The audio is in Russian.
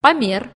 помер.